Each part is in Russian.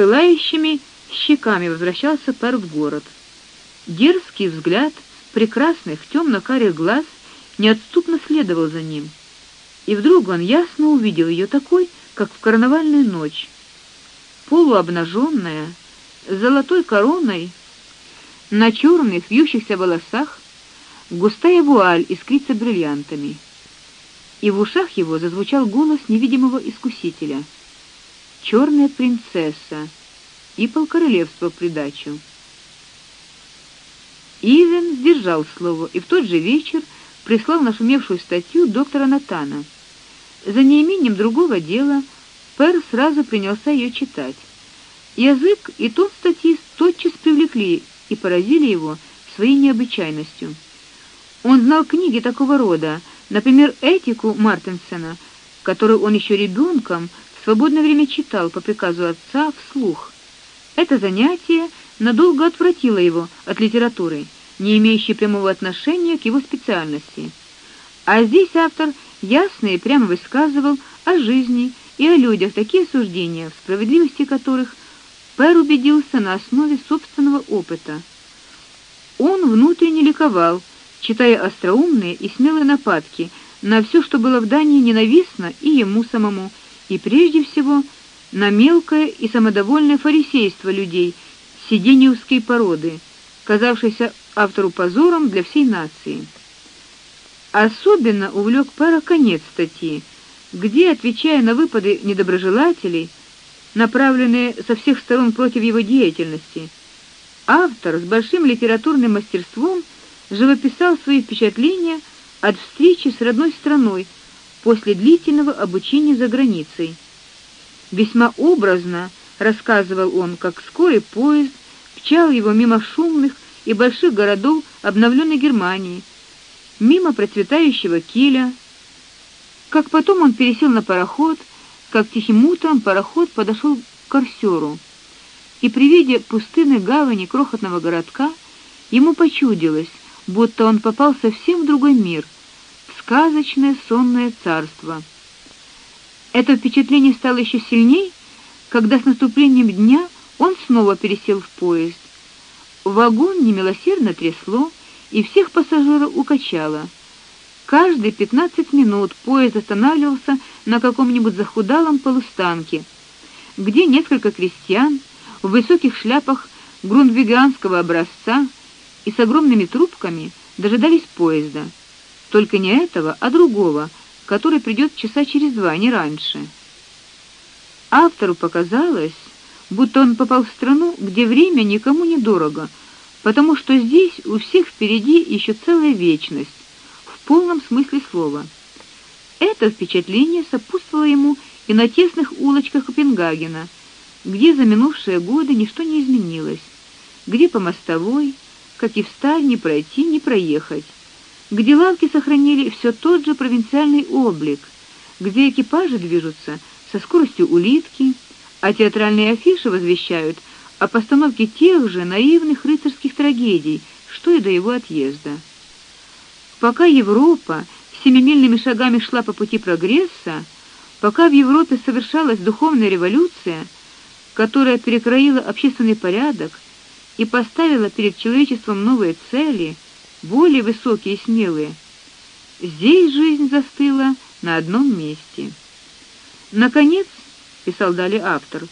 пылающими щеками возвращался Пер в город. Дерзкий взгляд прекрасных темно-карих глаз неотступно следовал за ним. И вдруг он ясно увидел ее такой, как в карнавальную ночь, полуобнаженная, с золотой короной, на черных вьющихся волосах густая вуаль искрится бриллиантами. И в ушах его зазвучал голос невидимого искусителя. Черная принцесса и полкоролевства в придачу. Ивен сдержал слово и в тот же вечер прислал нашумевшую статью доктора Натана. За неимением другого дела Пер сразу принялся ее читать. Язык и тон статьи тотчас привлекли и поразили его своей необычайностью. Он знал книги такого рода, например, Этику Мартенсена, которую он еще ребенком свободное время читал по приказу отца вслух. Это занятие надолго отвратило его от литературы, не имеющей прямого отношения к его специальности. А здесь автор ясно и прямо высказывал о жизни и о людях такие суждения, в справедливости которых Пэр убедился на основе собственного опыта. Он внутренне ликовал, читая остроумные и смелые нападки на все, что было в Дании ненавистно и ему самому, и прежде всего на мелкое и самодовольное фарисейство людей сидениевской породы, казавшееся автору позором для всей нации. Особенно увлек Пэра конец статьи, где, отвечая на выпады недоброжелателей, направленные со всех сторон против его деятельности, автор с большим литературным мастерством живописал свои впечатления от встречи с родной страной после длительного обучения за границей. Весьма образно рассказывал он, как скорый поезд мчал его мимо шумных и больших городов обновленной Германии, мимо процветающего Киля, как потом он пересел на пароход, как тихим утром пароход подошел к Корсёру. И при виде пустынной гавани крохотного городка ему почудилось, будто он попал совсем в другой мир, сказочное сонное царство. Это впечатление стало еще сильней, когда с наступлением дня он снова пересел в поезд. Вагон немилосердно трясло, и всех пассажиров укачало. Каждые пятнадцать минут поезд останавливался на каком-нибудь захудалом полустанке, где несколько крестьян в высоких шляпах грундвиганского образца и с огромными трубками дожидались поезда. Только не этого, а другого, который придет часа через два, не раньше. Автору показалось, будто он попал в страну, где время никому не дорого, потому что здесь у всех впереди еще целая вечность в полном смысле слова. Это впечатление сопутствовало ему и на тесных улочках Копенгагена, где за минувшие годы ничто не изменилось, где по мостовой, как и в сталь, пройти, не проехать, где лавки сохранили все тот же провинциальный облик, где экипажи движутся со скоростью улитки, а театральные афиши возвещают о постановке тех же наивных рыцарских трагедий, что и до его отъезда. Пока Европа семимильными шагами шла по пути прогресса, пока в Европе совершалась духовная революция, которая перекроила общественный порядок и поставила перед человечеством новые цели, более высокие и смелые, здесь жизнь застыла на одном месте. Наконец, писал далее автор,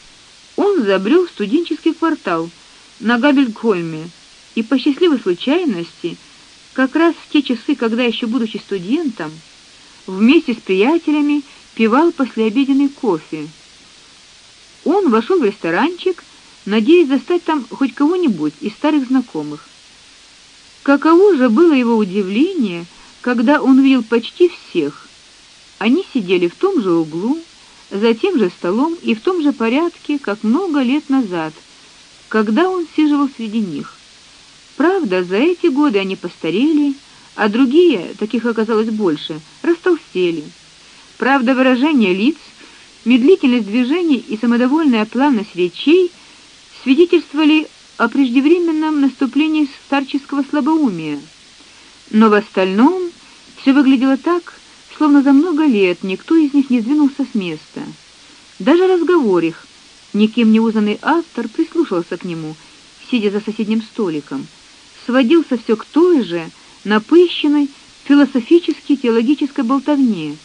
он забрел в студенческий квартал на Габельгольме и по счастливой случайности, как раз в те часы, когда еще будучи студентом, вместе с приятелями пивал послеобеденный кофе. Он вошел в ресторанчик, надеясь застать там хоть кого-нибудь из старых знакомых. Каково же было его удивление, когда он увидел почти всех. Они сидели в том же углу, за тем же столом и в том же порядке, как много лет назад, когда он сиживал среди них. Правда, за эти годы они постарели, а другие, таких оказалось больше, растолстели. Правда, выражение лиц, медлительность движений и самодовольная плавность речей свидетельствовали о преждевременном наступлении старческого слабоумия. Но в остальном все выглядело так, словно за много лет никто из них не сдвинулся с места. Даже разговор их, Никем не узнанный автор прислушивался к нему, сидя за соседним столиком. Сводился все к той же напыщенной философической теологической болтовне,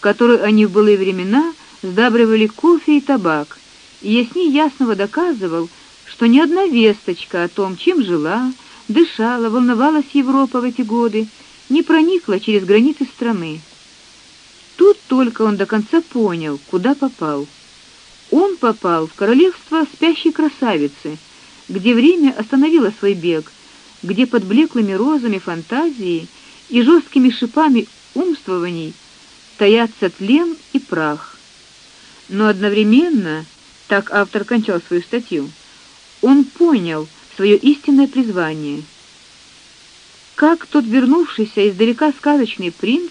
которую они в былые времена сдабривали кофе и табак. И ясней ясного доказывал, что ни одна весточка о том, чем жила, дышала, волновалась Европа в эти годы, не проникла через границы страны. Тут только он до конца понял, куда попал. Он попал в королевство спящей красавицы, где время остановило свой бег, где под блеклыми розами фантазии и жесткими шипами умствований таятся тлен и прах. Но одновременно, так автор кончал свою статью, он понял свое истинное призвание. Как тот вернувшийся издалека сказочный принц,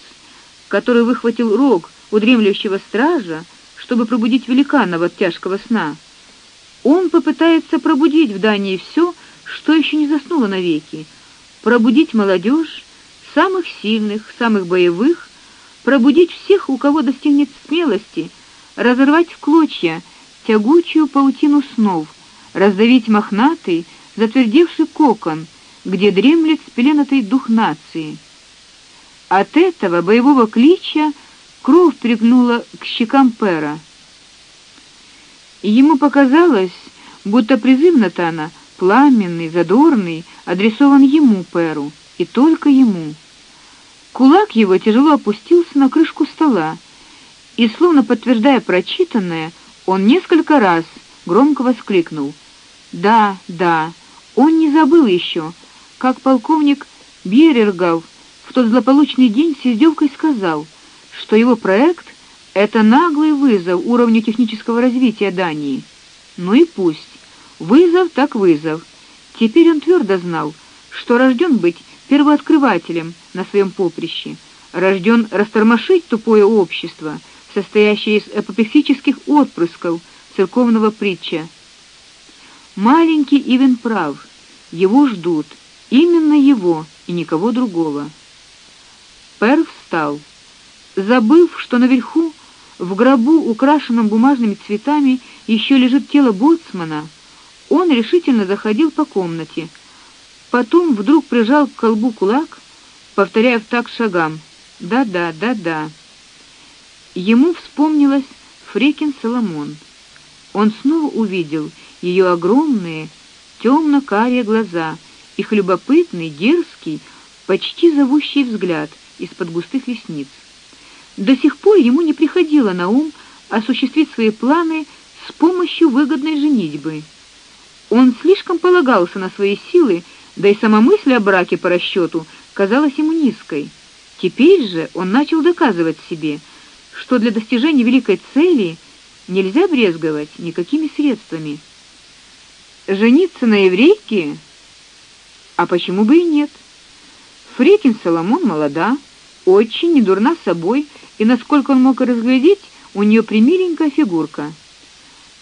который выхватил рог у дремлющего стража, чтобы пробудить великана от тяжкого сна. Он попытается пробудить в Дании все, что еще не заснуло навеки, пробудить молодежь, самых сильных, самых боевых, пробудить всех, у кого достигнет смелости, разорвать в клочья тягучую паутину снов, раздавить мохнатый, затвердевший кокон, где дремлет спеленатый дух нации. От этого боевого клича Кровь пригнула к щекам Пера. Ему показалось, будто призыв Натана, пламенный, задорный, адресован ему, Перу, и только ему. Кулак его тяжело опустился на крышку стола, и словно подтверждая прочитанное, он несколько раз громко воскликнул: "Да, да, он не забыл еще, как полковник Берергов в тот злополучный день с издевкой сказал: что его проект это наглый вызов уровню технического развития Дании. Ну и пусть. Вызов так вызов. Теперь он твердо знал, что рожден быть первооткрывателем на своем поприще, рожден растормошить тупое общество, состоящее из апофисических отпрысков церковного притча. Маленький Ивен прав. Его ждут, именно его и никого другого. Пер встал забыв, что наверху в гробу, украшенном бумажными цветами, еще лежит тело боцмана, он решительно заходил по комнате. Потом вдруг прижал к колбу кулак, повторяя в такт шагам: "Да-да, да-да". Ему вспомнилась Фрекин Соломон. Он снова увидел ее огромные темно карие глаза, их любопытный, дерзкий, почти зовущий взгляд из-под густых ресниц. До сих пор ему не приходило на ум осуществить свои планы с помощью выгодной женитьбы. Он слишком полагался на свои силы, да и сама мысль о браке по расчету казалась ему низкой. Теперь же он начал доказывать себе, что для достижения великой цели нельзя брезговать никакими средствами. Жениться на еврейке? А почему бы и нет? Фрекин Соломон молода, очень недурна собой и насколько он мог разглядеть, у нее примиленькая фигурка.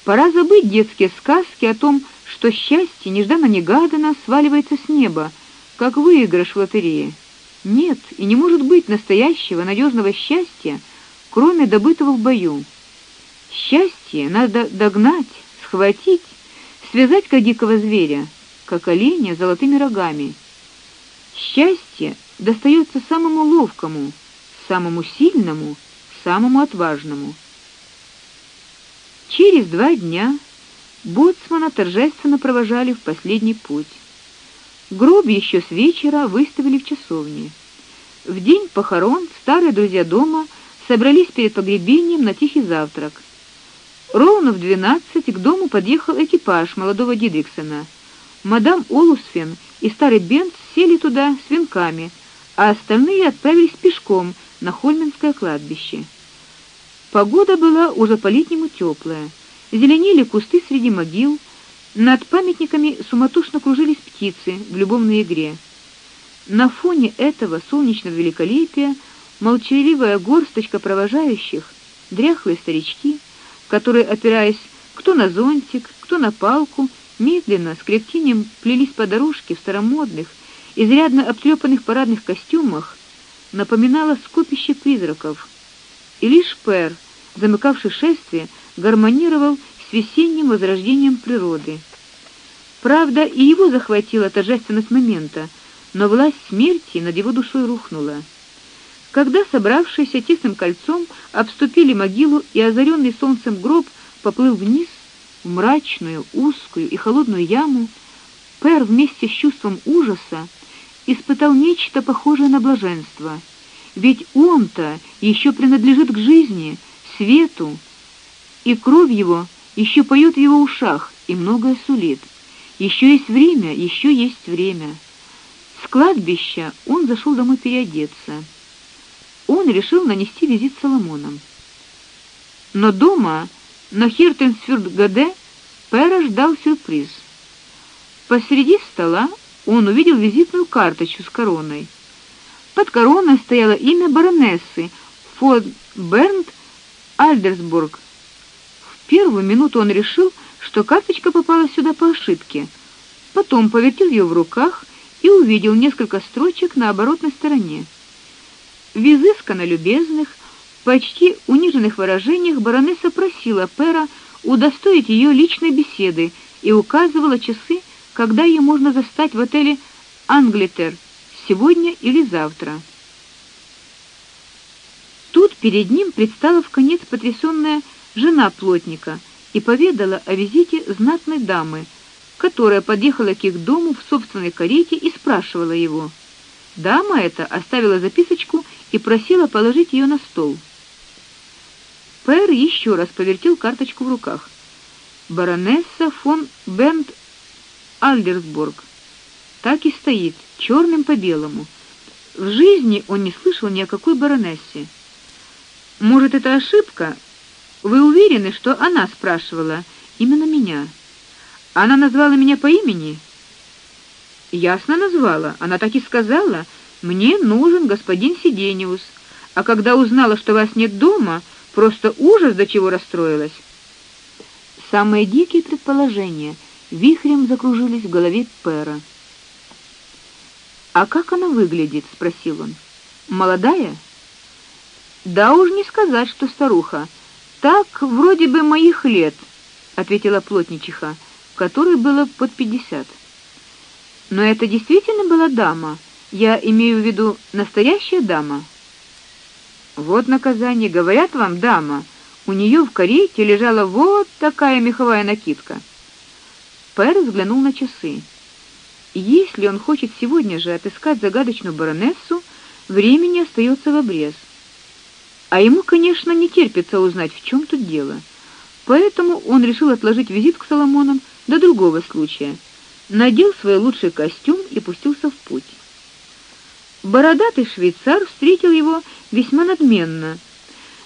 Пора забыть детские сказки о том, что счастье нежданно-негаданно сваливается с неба, как выигрыш в лотерее. Нет, и не может быть настоящего надежного счастья, кроме добытого в бою. Счастье надо догнать, схватить, связать как дикого зверя, как оленя золотыми рогами. Счастье достается самому ловкому, самому сильному, самому отважному. Через два дня боцмана торжественно провожали в последний путь. Гроб еще с вечера выставили в часовне. В день похорон старые друзья дома собрались перед погребением на тихий завтрак. Ровно в двенадцать к дому подъехал экипаж молодого Дидриксона. Мадам Олусфен и старый Бенц сели туда с венками, а остальные отправились пешком на Хольменское кладбище. Погода была уже по-летнему теплая. Зеленели кусты среди могил, над памятниками суматошно кружились птицы в любовной игре. На фоне этого солнечного великолепия молчаливая горсточка провожающих, дряхлые старички, которые, опираясь кто на зонтик, кто на палку, медленно с кряхтением плелись по дорожке в старомодных, изрядно обтрепанных парадных костюмах, напоминала скопище призраков. И лишь Пер, замыкавший шествие, гармонировал с весенним возрождением природы. Правда, и его захватила торжественность момента, но власть смерти над его душой рухнула. Когда собравшиеся тесным кольцом обступили могилу и озаренный солнцем гроб поплыл вниз в мрачную, узкую и холодную яму, Пер вместе с чувством ужаса испытал нечто похожее на блаженство. Ведь он-то еще принадлежит к жизни, свету, и кровь его еще поет в его ушах и многое сулит. Еще есть время, еще есть время. С кладбища он зашел домой переодеться. Он решил нанести визит Соломонам. Но дома на Хиртенсфюрд-Гаде Пэра ждал сюрприз. Посреди стола он увидел визитную карточку с короной. Под короной стояло имя баронессы фон Бернт Альдерсбург. В первую минуту он решил, что карточка попала сюда по ошибке. Потом повертел ее в руках и увидел несколько строчек на оборотной стороне. В изысканно любезных, почти униженных выражениях баронесса просила Пера удостоить ее личной беседы и указывала часы, когда ее можно застать в отеле Англитер сегодня или завтра. Тут перед ним предстала в конец потрясённая жена плотника и поведала о визите знатной дамы, которая подъехала к их дому в собственной карете и спрашивала его. Дама эта оставила записочку и просила положить ее на стол. Пэр еще раз повертел карточку в руках. Баронесса фон Бернт Альдерсбург. Так и стоит, черным по белому. В жизни он не слышал ни о какой баронессе. Может, это ошибка? Вы уверены, что она спрашивала именно меня? Она назвала меня по имени? Ясно назвала. Она так и сказала: "Мне нужен господин Сидениус". А когда узнала, что вас нет дома, просто ужас до чего расстроилась. Самые дикие предположения вихрем закружились в голове Пера. А как она выглядит, спросил он. Молодая? Да уж не сказать, что старуха. Так, вроде бы моих лет, ответила плотничиха, которой было под пятьдесят. Но это действительно была дама. Я имею в виду настоящая дама. Вот наказание, говорят вам, дама. У нее в карете лежала вот такая меховая накидка. Пэр взглянул на часы. Если он хочет сегодня же отыскать загадочную баронессу, времени остается в обрез. А ему, конечно, не терпится узнать, в чем тут дело. Поэтому он решил отложить визит к Соломонам до другого случая. Надел свой лучший костюм и пустился в путь. Бородатый швейцар встретил его весьма надменно,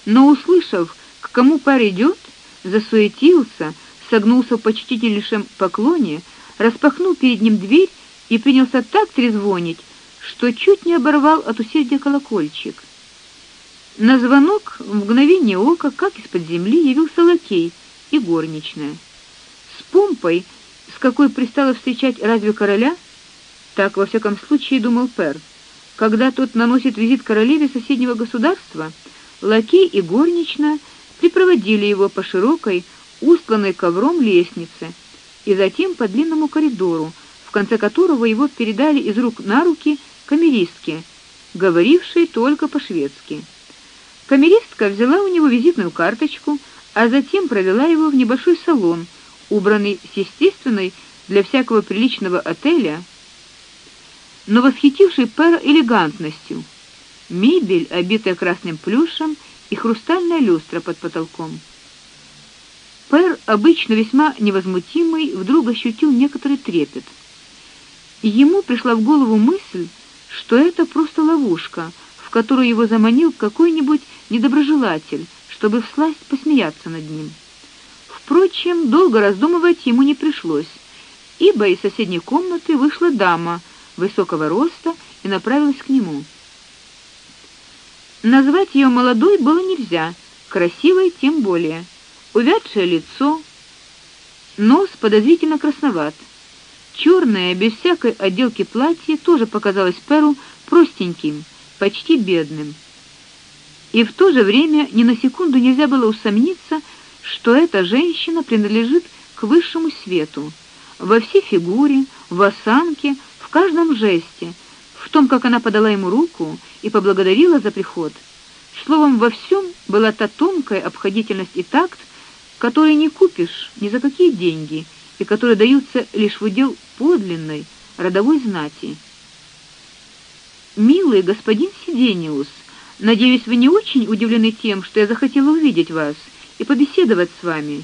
но услышав, к кому пар идет, засуетился, согнулся в почтительнейшем поклоне, распахнул перед ним дверь и принялся так трезвонить, что чуть не оборвал от усердия колокольчик. На звонок в мгновение ока, как из-под земли, явился лакей и горничная. С помпой, с какой пристало встречать разве короля, так во всяком случае думал Пер. Когда тот наносит визит королеве соседнего государства, лакей и горничная припроводили его по широкой, устланной ковром лестнице и затем по длинному коридору, в конце которого его передали из рук на руки камеристке, говорившей только по-шведски. Камеристка взяла у него визитную карточку, а затем провела его в небольшой салон, убранный с естественной для всякого приличного отеля, но восхитивший Пэра элегантностью. Мебель, обитая красным плюшем, и хрустальная люстра под потолком. Пэр, обычно весьма невозмутимый, вдруг ощутил некоторый трепет. Ему пришла в голову мысль, что это просто ловушка, в которую его заманил какой-нибудь недоброжелатель, чтобы всласть посмеяться над ним. Впрочем, долго раздумывать ему не пришлось, ибо из соседней комнаты вышла дама высокого роста и направилась к нему. Назвать ее молодой было нельзя, красивой тем более. Увядшее лицо, нос подозрительно красноват. Черное, без всякой отделки платье тоже показалось Перу простеньким, почти бедным и в то же время ни на секунду нельзя было усомниться, что эта женщина принадлежит к высшему свету во всей фигуре, в осанке, в каждом жесте, в том, как она подала ему руку и поблагодарила за приход. Словом, во всем была та тонкая обходительность и такт, которые не купишь ни за какие деньги и которые даются лишь в удел подлинной родовой знати. Милый господин Сидениус, надеюсь, вы не очень удивлены тем, что я захотела увидеть вас и побеседовать с вами.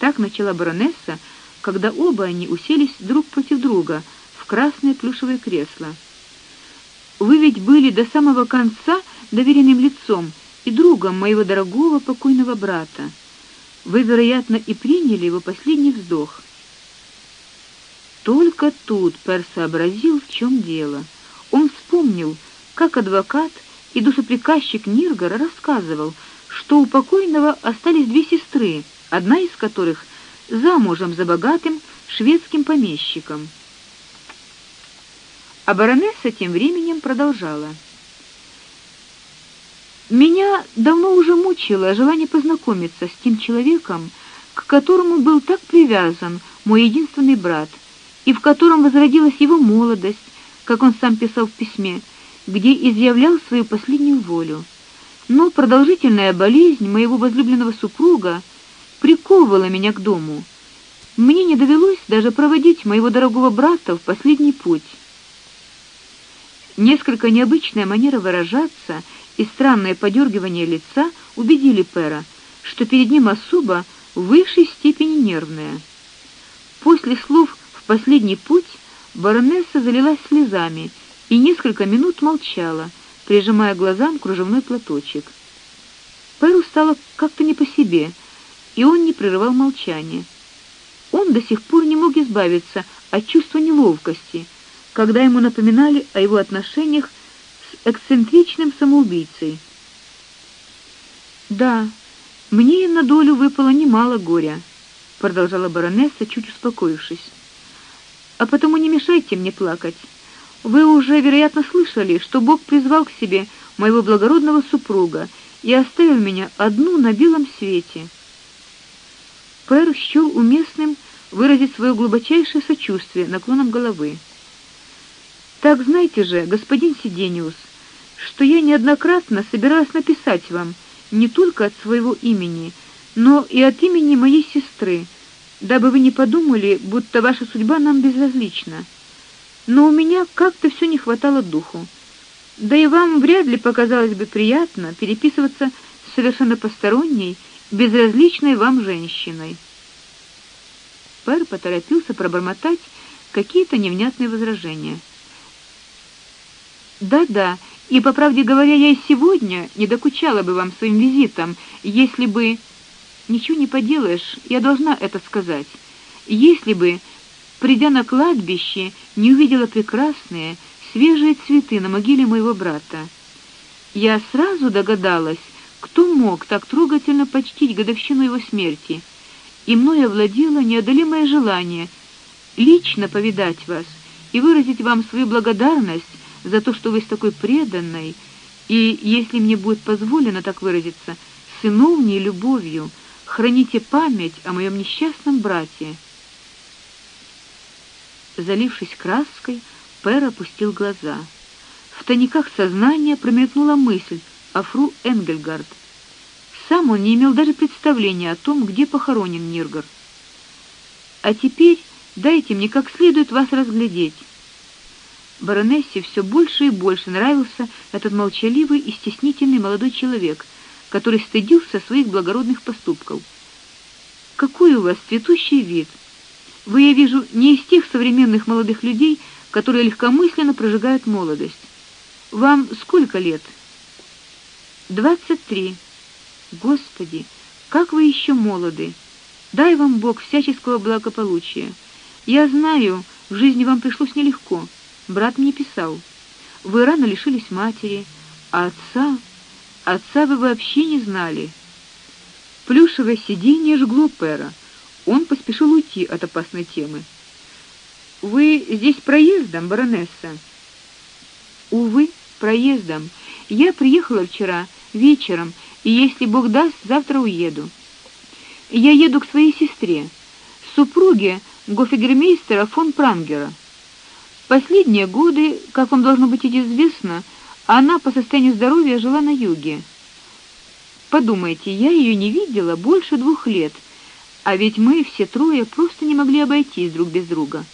Так начала баронесса, когда оба они уселись друг против друга в красное плюшевое кресло. Вы ведь были до самого конца доверенным лицом и другом моего дорогого покойного брата. Вы, вероятно, и приняли его последний вздох. Только тут Пер сообразил, в чем дело. Он вспомнил, как адвокат и душеприказчик Ниргар рассказывал, что у покойного остались две сестры, одна из которых замужем за богатым шведским помещиком. А баронесса тем временем продолжала: Меня давно уже мучило желание познакомиться с тем человеком, к которому был так привязан мой единственный брат, и в котором возродилась его молодость, как он сам писал в письме, где изъявлял свою последнюю волю. Но продолжительная болезнь моего возлюбленного супруга приковывала меня к дому. Мне не довелось даже проводить моего дорогого брата в последний путь. Несколько необычная манера выражаться и странное подергивание лица убедили Пера, что перед ним особо в высшей степени нервная. После слов в последний путь баронесса залилась слезами и несколько минут молчала, прижимая глазам кружевной платочек. Перу стало как-то не по себе, и он не прерывал молчания. Он до сих пор не мог избавиться от чувства неловкости, когда ему напоминали о его отношениях с эксцентричным самоубийцей. Да, мне на долю выпало немало горя, продолжала баронесса, чуть успокоившись. А потому не мешайте мне плакать. Вы уже, вероятно, слышали, что Бог призвал к себе моего благородного супруга и оставил меня одну на белом свете. Пэр счел уместным выразить свое глубочайшее сочувствие наклоном головы. Так знаете же, господин Сидениус, что я неоднократно собиралась написать вам не только от своего имени, но и от имени моей сестры, дабы вы не подумали, будто ваша судьба нам безразлична. Но у меня как-то все не хватало духу. Да и вам вряд ли показалось бы приятно переписываться с совершенно посторонней безразличной вам женщиной. Пэр поторопился пробормотать какие-то невнятные возражения. Да-да, и по правде говоря, я и сегодня не докучала бы вам своим визитом, если бы ничего не поделаешь, я должна это сказать. Если бы, придя на кладбище, не увидела прекрасные свежие цветы на могиле моего брата, я сразу догадалась, кто мог так трогательно почтить годовщину его смерти, и мною овладело неодолимое желание лично повидать вас и выразить вам свою благодарность за то, что вы с такой преданной и, если мне будет позволено так выразиться, сыновней любовью храните память о моем несчастном брате. Залившись краской, Пэр опустил глаза. В тайниках сознания промелькнула мысль о фру Энгельгард. Сам он не имел даже представления о том, где похоронен Ниргар. А теперь дайте мне как следует вас разглядеть. Баронессе все больше и больше нравился этот молчаливый и стеснительный молодой человек, который стыдился своих благородных поступков. Какой у вас цветущий вид! Вы, я вижу, не из тех современных молодых людей, которые легкомысленно прожигают молодость. Вам сколько лет? «Двадцать три. Господи, как вы еще молоды! Дай вам Бог всяческого благополучия. Я знаю, в жизни вам пришлось нелегко. Брат мне писал. Вы рано лишились матери, а отца... Отца вы вообще не знали. Плюшевое сиденье жгло Пера. Он поспешил уйти от опасной темы. Вы здесь проездом, баронесса? Увы, проездом. Я приехала вчера вечером, и если Бог даст, завтра уеду. Я еду к своей сестре, супруге гофигермейстера фон Прангера. Последние годы, как вам должно быть известно, она по состоянию здоровья жила на юге. Подумайте, я ее не видела больше двух лет, а ведь мы все трое просто не могли обойтись друг без друга.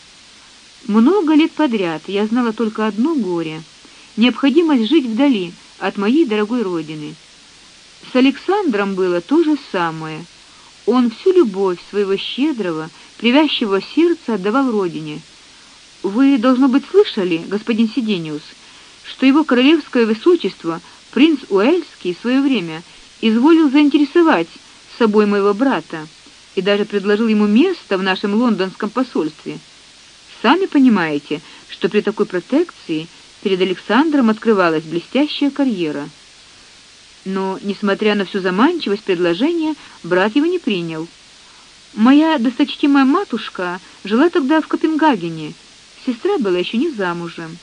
Много лет подряд я знала только одно горе необходимость жить вдали от моей дорогой родины. С Александром было то же самое. Он всю любовь своего щедрого, привязчивого сердца отдавал родине. Вы должно быть слышали, господин Сидениус, что его королевское высочество принц Уэльский в свое время изволил заинтересовать собой моего брата и даже предложил ему место в нашем лондонском посольстве. Сами понимаете, что при такой протекции перед Александром открывалась блестящая карьера. Но, несмотря на всю заманчивость предложения, брат его не принял. Моя досточтимая матушка жила тогда в Копенгагене. Сестра была еще не замужем.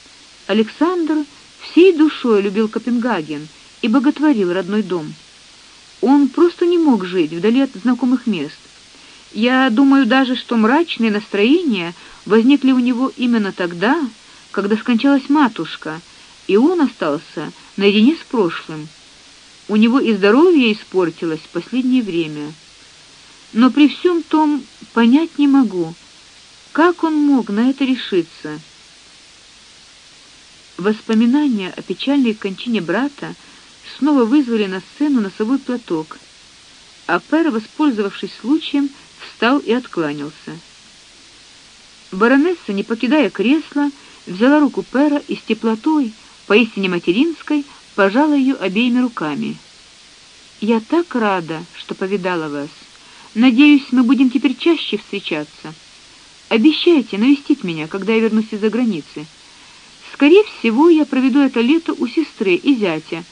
Александр всей душой любил Копенгаген и боготворил родной дом. Он просто не мог жить вдали от знакомых мест. Я думаю даже, что мрачные настроения возникли у него именно тогда, когда скончалась матушка, и он остался наедине с прошлым. У него и здоровье испортилось в последнее время. Но при всем том понять не могу, как он мог на это решиться. Воспоминания о печальной кончине брата снова вызвали на сцену носовой платок. А Пер, воспользовавшись случаем, встал и откланялся. Баронесса, не покидая кресла, взяла руку Пера и с теплотой, поистине материнской, пожала ее обеими руками. Я так рада, что повидала вас. Надеюсь, мы будем теперь чаще встречаться. Обещайте навестить меня, когда я вернусь из-за границы. Скорее всего, я проведу это лето у сестры и зятя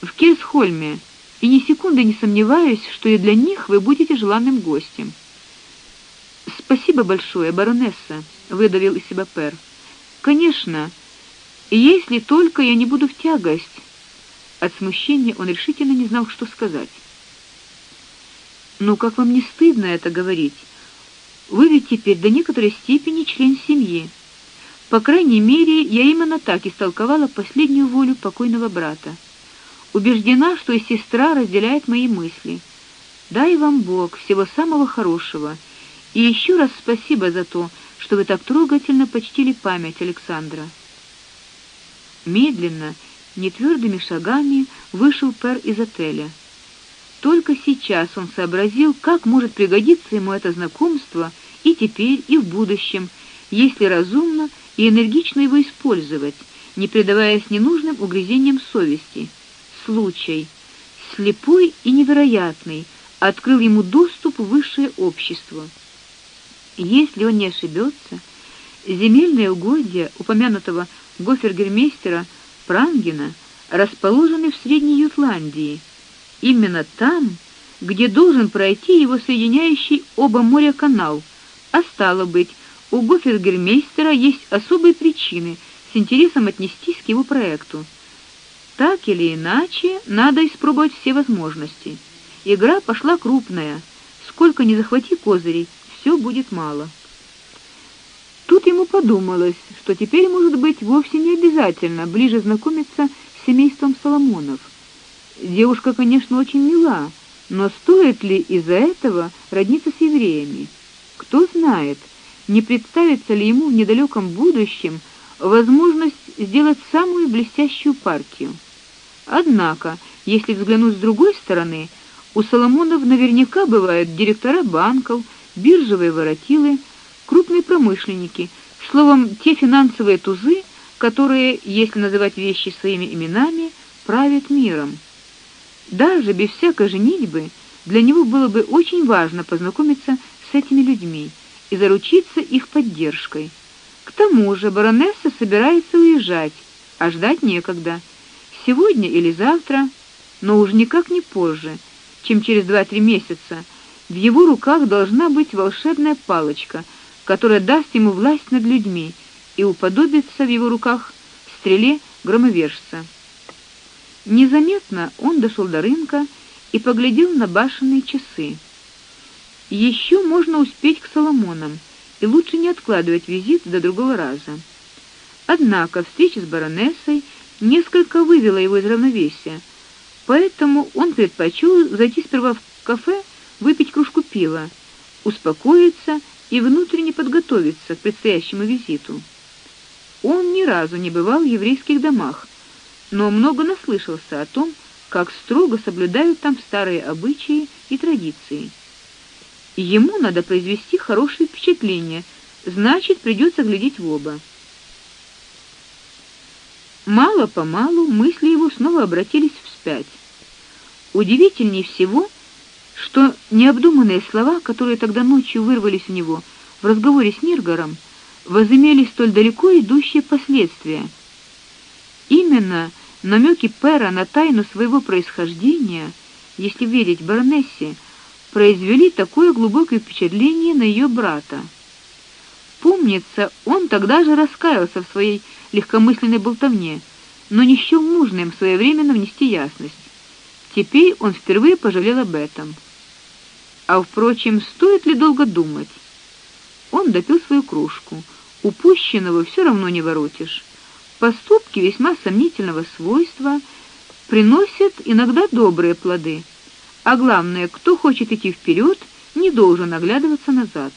в Кельсхольме, и ни секунды не сомневаюсь, что и для них вы будете желанным гостем. Спасибо большое, баронесса, выдавил из себя Пер. Конечно, если только я не буду в тягость. От смущения он решительно не знал, что сказать. Ну как вам не стыдно это говорить? Вы ведь теперь до некоторой степени член семьи. По крайней мере, я именно так истолковала последнюю волю покойного брата. Убеждена, что и сестра разделяет мои мысли. Дай вам Бог всего самого хорошего. И еще раз спасибо за то, что вы так трогательно почтили память Александра. Медленно, нетвёрдыми шагами вышел Пер из отеля. Только сейчас он сообразил, как может пригодиться ему это знакомство и теперь, и в будущем, если разумно и энергично его использовать, не предаваясь ненужным угрызениям совести случай, слепой и невероятный, открыл ему доступ в высшее общество. Если он не ошибется, земельные угодья упомянутого гофергермейстера Прангена расположены в Средней Ютландии, именно там, где должен пройти его соединяющий оба моря канал. А стало быть, у гофергермейстера есть особые причины с интересом отнестись к его проекту. Так или иначе, надо испробовать все возможности. Игра пошла крупная. Сколько ни захвати козырей, все будет мало. Тут ему подумалось, что теперь, может быть, вовсе не обязательно ближе знакомиться с семейством Соломонов. Девушка, конечно, очень мила, но стоит ли из-за этого родниться с евреями? Кто знает, не представится ли ему в недалеком будущем возможность сделать самую блестящую партию. Однако, если взглянуть с другой стороны, у Соломонов наверняка бывают директора банков, биржевые воротилы, крупные промышленники, словом, те финансовые тузы, которые, если называть вещи своими именами, правят миром. Даже без всякой женитьбы для него было бы очень важно познакомиться с этими людьми и заручиться их поддержкой. К тому же баронесса собирается уезжать, а ждать некогда. Сегодня или завтра, но уж никак не позже, чем через два-три месяца. В его руках должна быть волшебная палочка, которая даст ему власть над людьми и уподобится в его руках стреле громовержца. Незаметно он дошел до рынка и поглядел на башенные часы. Еще можно успеть к Соломонам, и лучше не откладывать визит до другого раза. Однако встреча с баронессой несколько вывела его из равновесия. Поэтому он предпочел зайти сперва в кафе, выпить кружку пива, успокоиться и внутренне подготовиться к предстоящему визиту. Он ни разу не бывал в еврейских домах, но много наслышался о том, как строго соблюдают там старые обычаи и традиции. Ему надо произвести хорошее впечатление, значит, придется глядеть в оба. Мало-помалу мысли его снова обратились вспять. Удивительнее всего, что необдуманные слова, которые тогда ночью вырвались у него в разговоре с Ниргаром, возымели столь далеко идущие последствия. Именно намеки Пера на тайну своего происхождения, если верить баронессе, произвели такое глубокое впечатление на ее брата. Помнится, он тогда же раскаялся в своей легкомысленной болтовне, но не счёл нужным своевременно внести ясность. Теперь он впервые пожалел об этом. А впрочем, стоит ли долго думать? Он допил свою кружку. Упущенного все равно не воротишь. Поступки весьма сомнительного свойства приносят иногда добрые плоды. А главное, кто хочет идти вперед, не должен оглядываться назад.